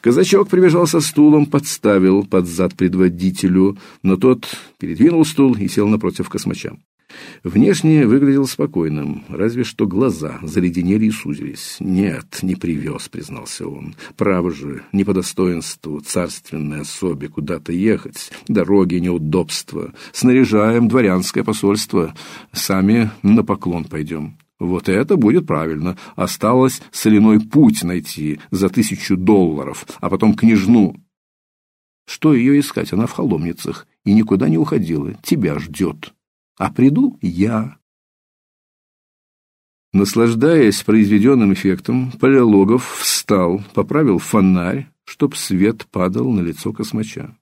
Казачок прибежал со стулом, подставил под зад предводителю, но тот передвинул стул и сел напротив космача. Внешне выглядел спокойным, разве что глаза заледенели и сузились. «Нет, не привез», — признался он. «Право же, не по достоинству, царственной особе куда-то ехать, дороги, неудобства. Снаряжаем дворянское посольство, сами на поклон пойдем». Вот это будет правильно. Осталось соляной путь найти за тысячу долларов, а потом княжну. Что ее искать? Она в холомницах и никуда не уходила. Тебя ждет а приду я. Наслаждаясь произведенным эффектом, Палеологов встал, поправил фонарь, чтоб свет падал на лицо космача.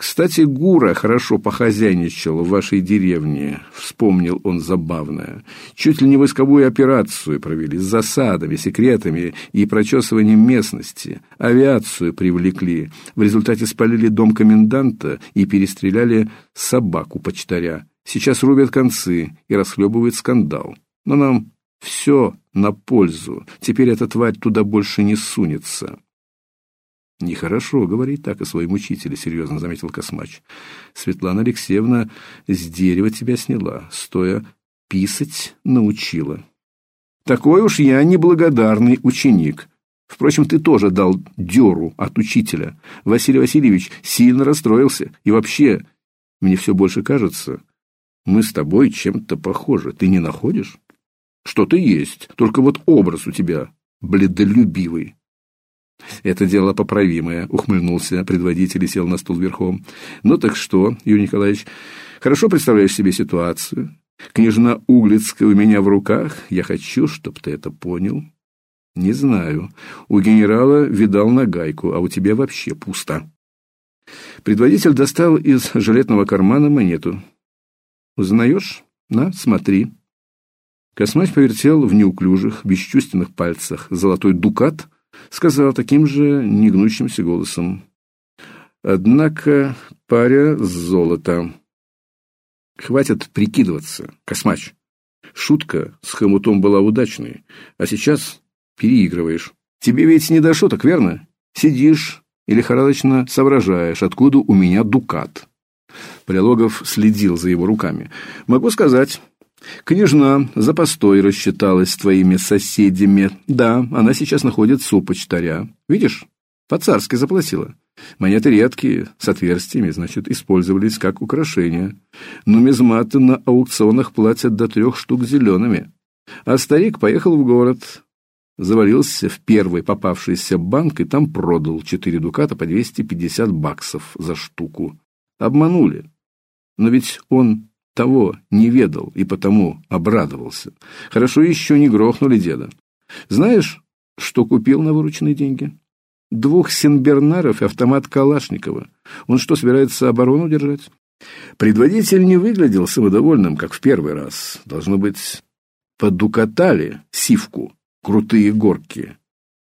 Кстати, Гура хорошо похозяйничал в вашей деревне, вспомнил он забавно. Чуть ли не войсковую операцию провели с засадами, секретами и прочесыванием местности. Авиацию привлекли. В результате спалили дом коменданта и перестреляли собаку почтаря. Сейчас рубят концы и расхлебывают скандал. Но нам все на пользу. Теперь эта тварь туда больше не сунется. Нехорошо говорить так о своем учителе, серьезно заметил Космач. Светлана Алексеевна с дерева тебя сняла, стоя писать научила. Такой уж я неблагодарный ученик. Впрочем, ты тоже дал дёру от учителя. Василий Васильевич сильно расстроился. И вообще, мне все больше кажется, мы с тобой чем-то похожи. Ты не находишь? Что-то есть, только вот образ у тебя бледолюбивый. Это дело поправимое, ухмыльнулся предводитель и сел на стул верхом. Ну так что, Юрий Николаевич, хорошо представляешь себе ситуацию? Княжна Углицкая у меня в руках, я хочу, чтобы ты это понял. Не знаю. У генерала видал нагайку, а у тебя вообще пусто. Предводитель достал из жилетного кармана монету. Узнаешь? На, смотри. Космач повертел в неуклюжих, бесчувственных пальцах золотой дукат — сказал таким же негнущимся голосом. Однако паря золота. Хватит прикидываться, космач. Шутка с хомутом была удачной, а сейчас переигрываешь. Тебе ведь не до шуток, верно? Сидишь и лихорадочно соображаешь, откуда у меня дукат. Прилогов следил за его руками. Могу сказать, Княжна за постой рассчиталась с твоими соседями. Да, она сейчас находится у почтаря. Видишь? По-царски заплатила. Монеты редкие, с отверстиями, значит, использовались как украшения. Нумизматы на аукционах платят до трех штук зелеными. А старик поехал в город, завалился в первый попавшийся банк и там продал четыре дуката по 250 баксов за штуку. Обманули. Но ведь он того не ведал и потому обрадовался. Хорошо еще не грохнули деда. Знаешь, что купил на вырученные деньги? Двух сенбернаров и автомат Калашникова. Он что, собирается оборону держать? Предводитель не выглядел самодовольным, как в первый раз. Должно быть, подукатали сивку, крутые горки.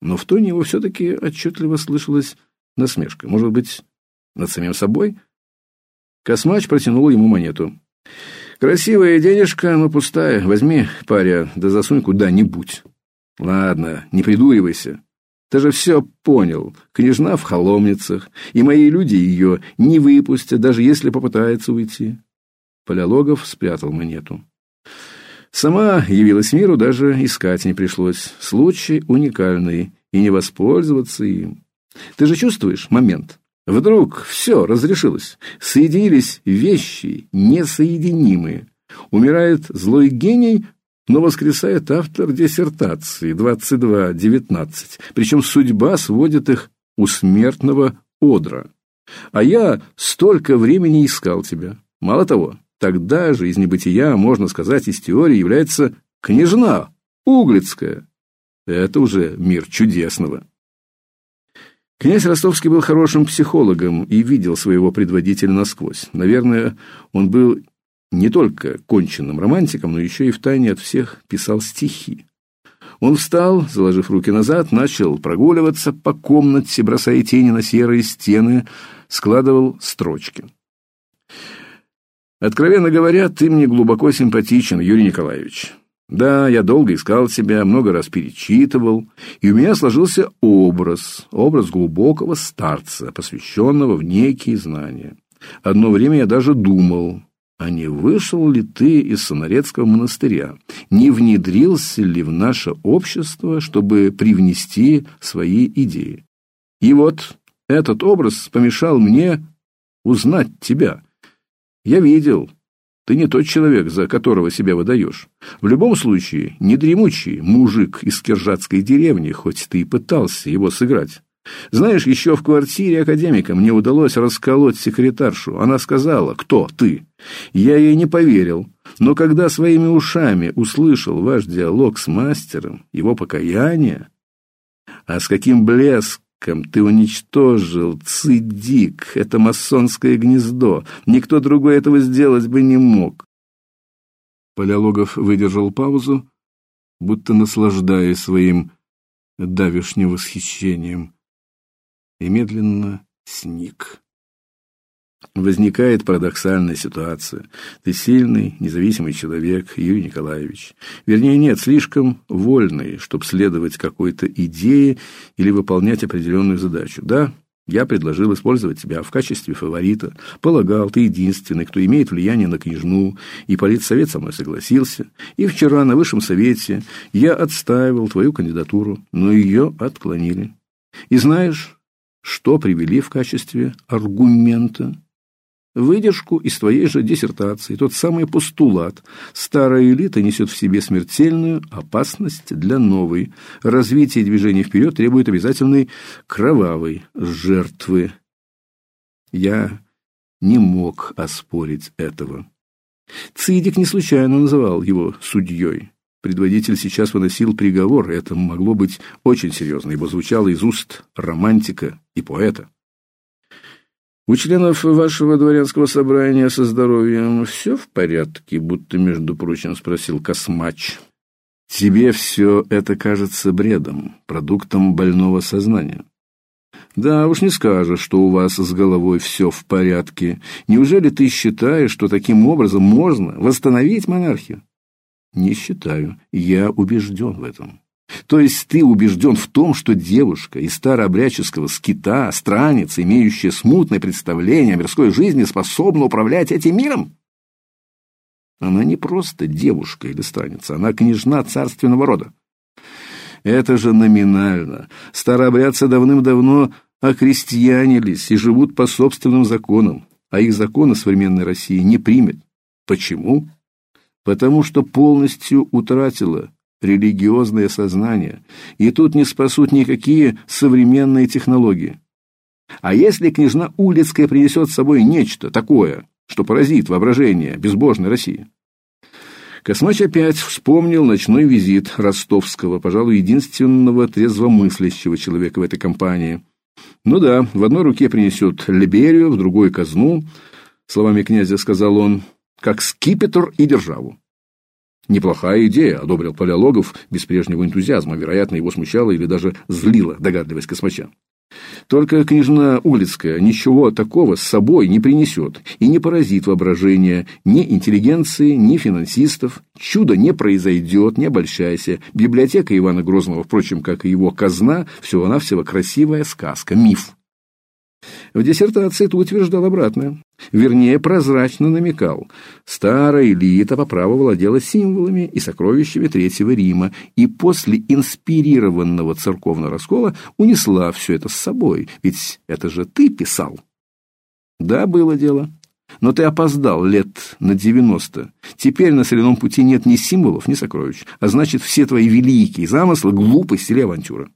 Но в тоне его все-таки отчетливо слышалась насмешка. Может быть, над самим собой? Космач протянул ему монету. Красивая денежка, но пустая. Возьми, паря, да засунь куда-нибудь. Ладно, не придуривайся. Ты же все понял. Княжна в холомницах, и мои люди ее не выпустят, даже если попытается уйти. Полялогов спрятал монету. Сама явилась миру, даже искать не пришлось. Случай уникальный, и не воспользоваться им. Ты же чувствуешь момент? Вдруг все разрешилось. Соединились вещи несоединимые. Умирает злой гений, но воскресает автор диссертации 22.19. Причем судьба сводит их у смертного одра. А я столько времени искал тебя. Мало того, тогда же из небытия, можно сказать, из теории является княжна Углицкая. Это уже мир чудесного. Князь Ростовский был хорошим психологом и видел своего предводителя насквозь. Наверное, он был не только конченным романтиком, но еще и втайне от всех писал стихи. Он встал, заложив руки назад, начал прогуливаться по комнате, бросая тени на серые стены, складывал строчки. Откровенно говоря, ты мне глубоко симпатичен, Юрий Николаевич. Да, я долго искал тебя, много раз перечитывал, и у меня сложился образ, образ глубокого старца, посвященного в некие знания. Одно время я даже думал, а не вышел ли ты из Сонарецкого монастыря, не внедрился ли в наше общество, чтобы привнести свои идеи. И вот этот образ помешал мне узнать тебя. Я видел, ты не тот человек, за которого себя выдаешь. В любом случае, не дремучий мужик из киржатской деревни, хоть ты и пытался его сыграть. Знаешь, еще в квартире академика мне удалось расколоть секретаршу. Она сказала, кто ты. Я ей не поверил. Но когда своими ушами услышал ваш диалог с мастером, его покаяние, а с каким блеском ты уничтожил цидик, это масонское гнездо. Никто другой этого сделать бы не мог. Палеологов выдержал паузу, будто наслаждаясь своим давешним восхищением, и медленно сник. Возникает парадоксальная ситуация. Ты сильный, независимый человек, Юрий Николаевич. Вернее, нет, слишком вольный, чтобы следовать какой-то идее или выполнять определенную задачу. Да, я предложил использовать тебя в качестве фаворита. Полагал, ты единственный, кто имеет влияние на княжну, и политсовет со мной согласился. И вчера на высшем совете я отстаивал твою кандидатуру, но ее отклонили. И знаешь, что привели в качестве аргумента? Выдержку из твоей же диссертации, тот самый постулат. Старая элита несет в себе смертельную опасность для новой. Развитие движения вперед требует обязательной кровавой жертвы. Я не мог оспорить этого. Цидик не случайно называл его судьей. Предводитель сейчас выносил приговор, это могло быть очень серьезно, ибо звучало из уст романтика и поэта. У членов вашего дворянского собрания со здоровьем все в порядке, будто, между прочим, спросил Космач. Тебе все это кажется бредом, продуктом больного сознания. Да, уж не скажешь, что у вас с головой все в порядке. Неужели ты считаешь, что таким образом можно восстановить монархию? Не считаю. Я убежден в этом. То есть ты убежден в том, что девушка из старообрядческого скита, странница, имеющая смутное представление о мирской жизни, способна управлять этим миром? Она не просто девушка или странница, она княжна царственного рода. Это же номинально. Старообрядцы давным-давно окрестьянились и живут по собственным законам, а их законы современной России не примет. Почему? Потому что полностью утратила религиозное сознание, и тут не спасут никакие современные технологии. А если княжна Улицкая принесет с собой нечто такое, что поразит воображение безбожной России? Космач опять вспомнил ночной визит ростовского, пожалуй, единственного трезвомыслящего человека в этой компании. Ну да, в одной руке принесет либерию, в другой казну, словами князя сказал он, как скипетр и державу. Неплохая идея, одобрил Палеологов без прежнего энтузиазма, вероятно, его смущала или даже злила догадливость космача. Только княжна Улицкая ничего такого с собой не принесет и не поразит воображение ни интеллигенции, ни финансистов. Чудо не произойдет, не обольщайся. Библиотека Ивана Грозного, впрочем, как и его казна, всего-навсего красивая сказка, миф. В диссертации ты утверждал обратное. Вернее, прозрачно намекал. Старая элита по праву владела символами и сокровищами Третьего Рима, и после инспирированного церковного раскола унесла все это с собой. Ведь это же ты писал. Да, было дело. Но ты опоздал лет на девяносто. Теперь на соляном пути нет ни символов, ни сокровищ. А значит, все твои великие замыслы — глупость или авантюра.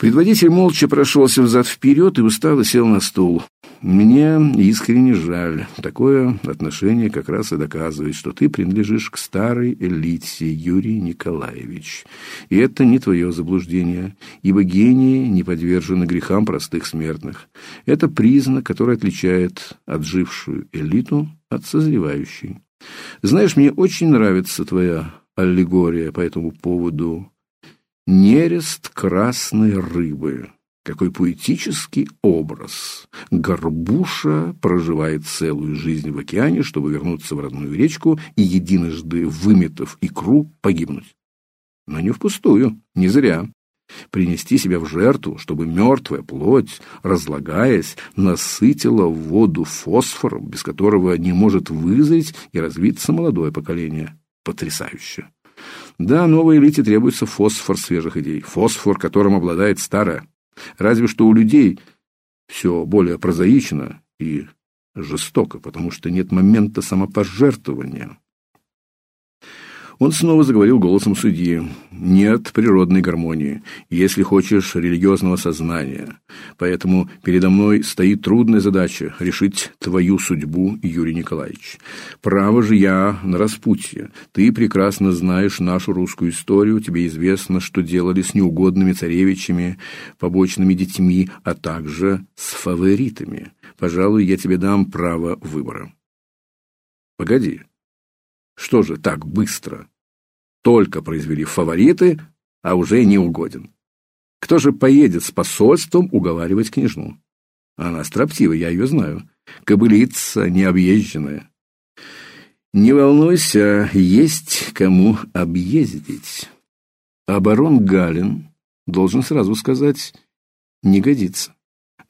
Предводитель молча прошелся взад-вперед и устало сел на стул. «Мне искренне жаль. Такое отношение как раз и доказывает, что ты принадлежишь к старой элите, Юрий Николаевич. И это не твое заблуждение, ибо гении не подвержены грехам простых смертных. Это признак, который отличает отжившую элиту от созревающей. Знаешь, мне очень нравится твоя аллегория по этому поводу. Нерест красной рыбы. какой поэтический образ. Горбуша проживает целую жизнь в океане, чтобы вернуться в родную речку и, единожды выметав икру, погибнуть. Но не впустую, не зря. Принести себя в жертву, чтобы мертвая плоть, разлагаясь, насытила воду фосфором, без которого не может вызреть и развиться молодое поколение. Потрясающе! Да, новой элите требуется фосфор свежих идей, фосфор, которым обладает старая. Разве что у людей все более прозаично и жестоко, потому что нет момента самопожертвования. Он снова заговорил голосом судьи. «Нет природной гармонии, если хочешь религиозного сознания. Поэтому передо мной стоит трудная задача решить твою судьбу, Юрий Николаевич. Право же я на распутье. Ты прекрасно знаешь нашу русскую историю, тебе известно, что делали с неугодными царевичами, побочными детьми, а также с фаворитами. Пожалуй, я тебе дам право выбора». «Погоди», что же так быстро? Только произвели фавориты, а уже не угоден. Кто же поедет с посольством уговаривать княжну? Она строптива, я ее знаю. Кобылица необъезженная. Не волнуйся, есть кому объездить. А барон Галин, должен сразу сказать, не годится.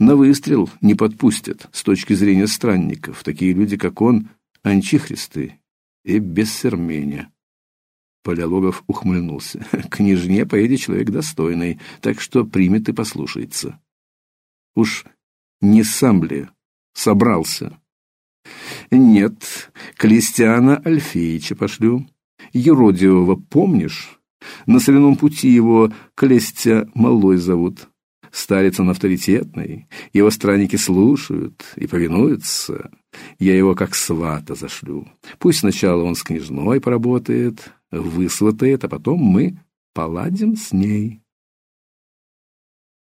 На выстрел не подпустят с точки зрения странников. Такие люди, как он, анчихристы и без сермения. Полялогов ухмыльнулся. Княжне поедет человек достойный, так что примет и послушается. Уж не сам ли собрался? Нет, Клестиана Альфеича пошлю. Еродивого помнишь? На соляном пути его Клестя Малой зовут. Старец он авторитетный, его странники слушают и повинуются. Я его как свата зашлю. Пусть сначала он с княжной поработает, высватает, а потом мы поладим с ней.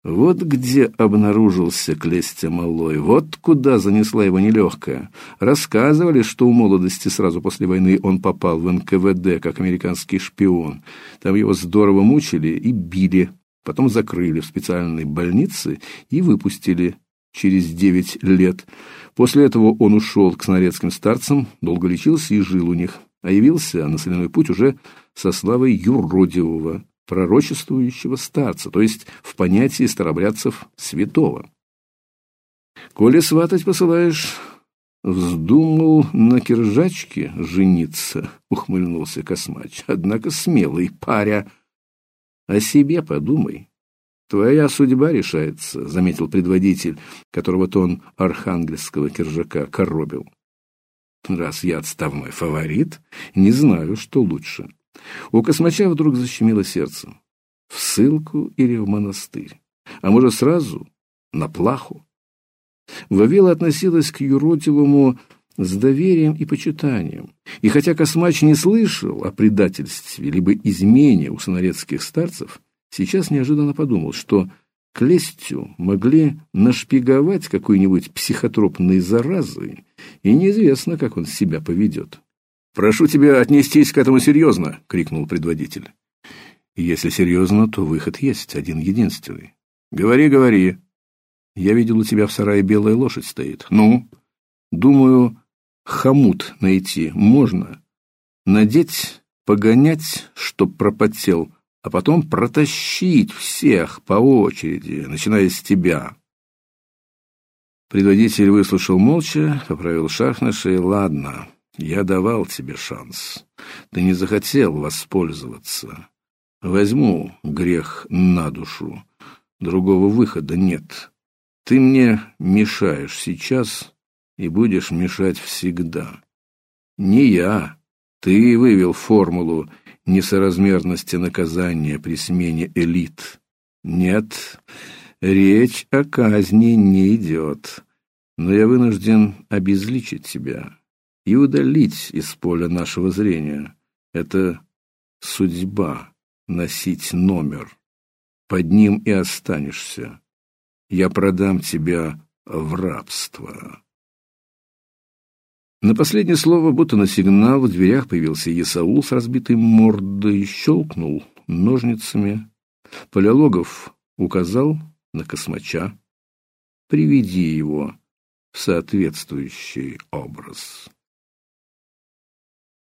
Вот где обнаружился Клестя Малой, вот куда занесла его нелегкая. Рассказывали, что у молодости сразу после войны он попал в НКВД как американский шпион. Там его здорово мучили и били, потом закрыли в специальной больнице и выпустили через девять лет. После этого он ушел к снарецким старцам, долго лечился и жил у них, а явился на соляной путь уже со славой юродивого, пророчествующего старца, то есть в понятии старобрядцев святого. «Коли сватать посылаешь, вздумал на киржачке жениться», — ухмыльнулся Космач. «Однако смелый паря. О себе подумай». «Твоя судьба решается», — заметил предводитель, которого тон архангельского киржака коробил. «Раз я отставной фаворит, не знаю, что лучше». У космача вдруг защемило сердце. В ссылку или в монастырь? А может, сразу на плаху? Вавила относилась к юродивому с доверием и почитанием. И хотя Космач не слышал о предательстве либо измене у сонарецких старцев, Сейчас неожиданно подумал, что к лестью могли нашпиговать какой-нибудь психотропной заразой, и неизвестно, как он себя поведет. «Прошу тебя отнестись к этому серьезно!» — крикнул предводитель. «Если серьезно, то выход есть, один единственный. Говори, говори. Я видел, у тебя в сарае белая лошадь стоит. Ну? Думаю, хомут найти можно. Надеть, погонять, чтоб пропотел, а потом протащить всех по очереди, начиная с тебя. Предводитель выслушал молча, поправил шарф на шее. «Ладно, я давал тебе шанс. Ты не захотел воспользоваться. Возьму грех на душу. Другого выхода нет. Ты мне мешаешь сейчас и будешь мешать всегда. Не я. Ты вывел формулу несоразмерности наказания при смене элит. Нет, речь о казни не идет, но я вынужден обезличить тебя и удалить из поля нашего зрения. Это судьба носить номер. Под ним и останешься. Я продам тебя в рабство. На последнее слово, будто на сигнал, в дверях появился Есаул с разбитой мордой, щелкнул ножницами. Палеологов указал на космача, приведи его в соответствующий образ.